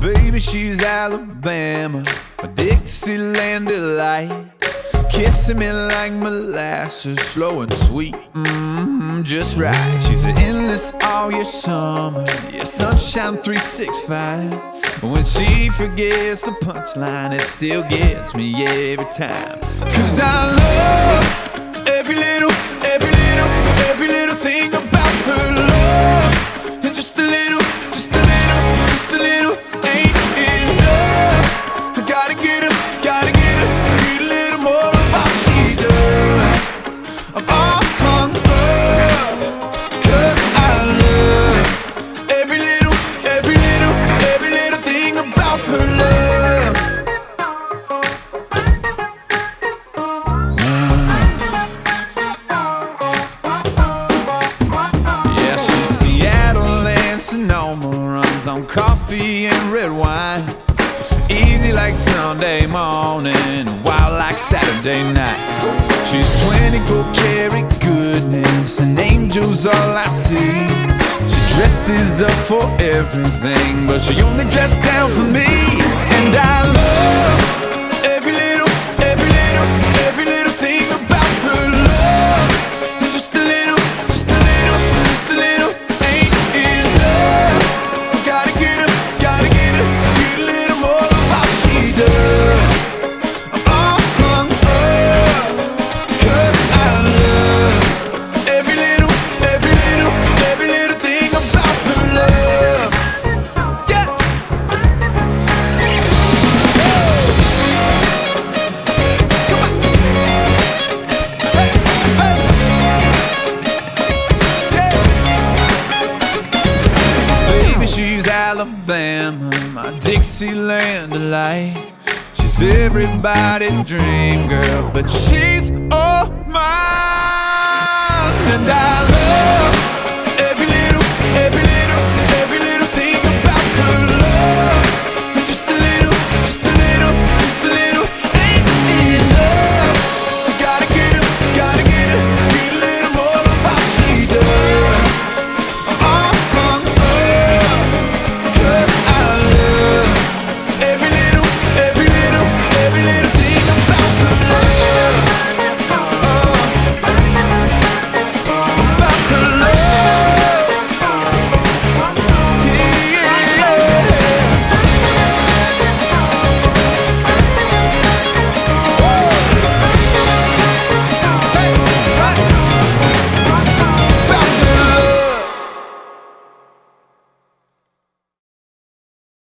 baby, she's Alabama, a Dixieland delight. Kissing me like molasses, slow and sweet, mm-hmm, just right. She's an endless all year summer, yeah, sunshine 365. When she forgets the punchline, it still gets me every time. Cause I love every little and red wine. Easy like Sunday morning, wild like Saturday night. She's 24 karat goodness, and angels all I see. She dresses up for everything, but she only dresses down for me. And I love my Dixieland delight. She's everybody's dream girl, but she's all mine. And I